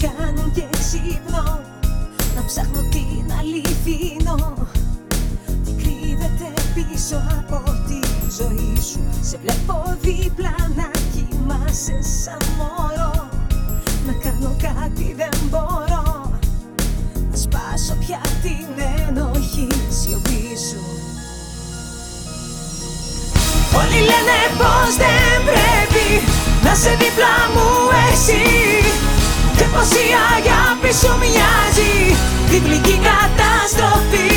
κάνουν και ξύπνω. Να ψάχνω την αληθινό Τι κρύβεται πίσω από τη ζωή σου. Σε βλέπω δίπλα να κοιμάσαι σαν μωρό. Να κάνω κάτι δεν μπορώ. Να σπάσω πια την ενοχή σιωπή σου. Όλοι λένε πως δεν πρέπει να σε δίπλα μου εσύ. Και πως η αγάπη σου μοιάζει. Διπλική καταστροφή.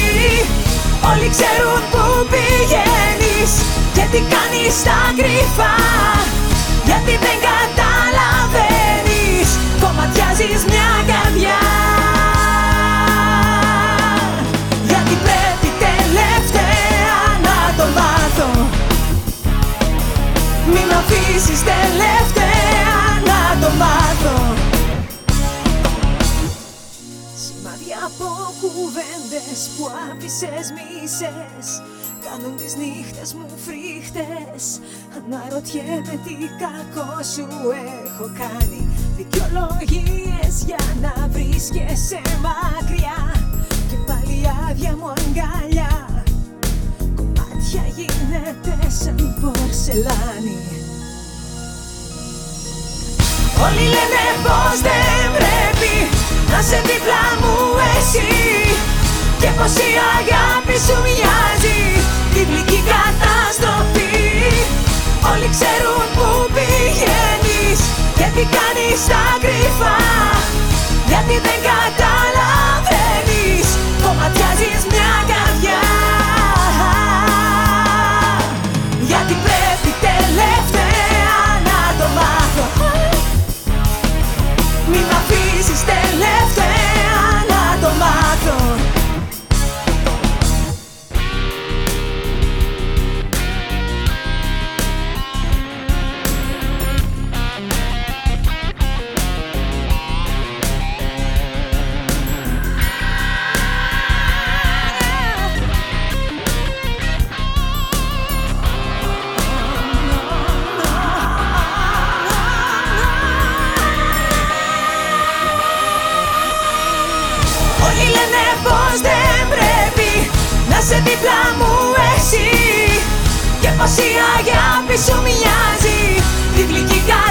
Όλοι ξέρουν που πηγαίνεις και τι κάνεις στα κρυφά. Γιατί δεν καταλαβαίνεις κουβέντες που άφησες μίσες. Κάνουν τις νύχτες μου φρίχτες. Αναρωτιέμαι τι κακό σου έχω κάνει. Δικαιολογίες για να βρίσκεσαι μακριά. Και πάλι άδεια μου αγκαλιά Κομμάτια γίνεται σαν πορσελάνη. Όλοι λένε πως δεν πως η αγάπη σου μοιάζει. Διπλική καταστροφή. Όλοι ξέρουν που πηγαίνεις και τι κάνεις στα κρυφά. Γιατί δεν καταλαβαίνεις να σε δίπλα μου εσύ. Και πως η αγάπη σου μοιάζει. Διπλική καταστροφή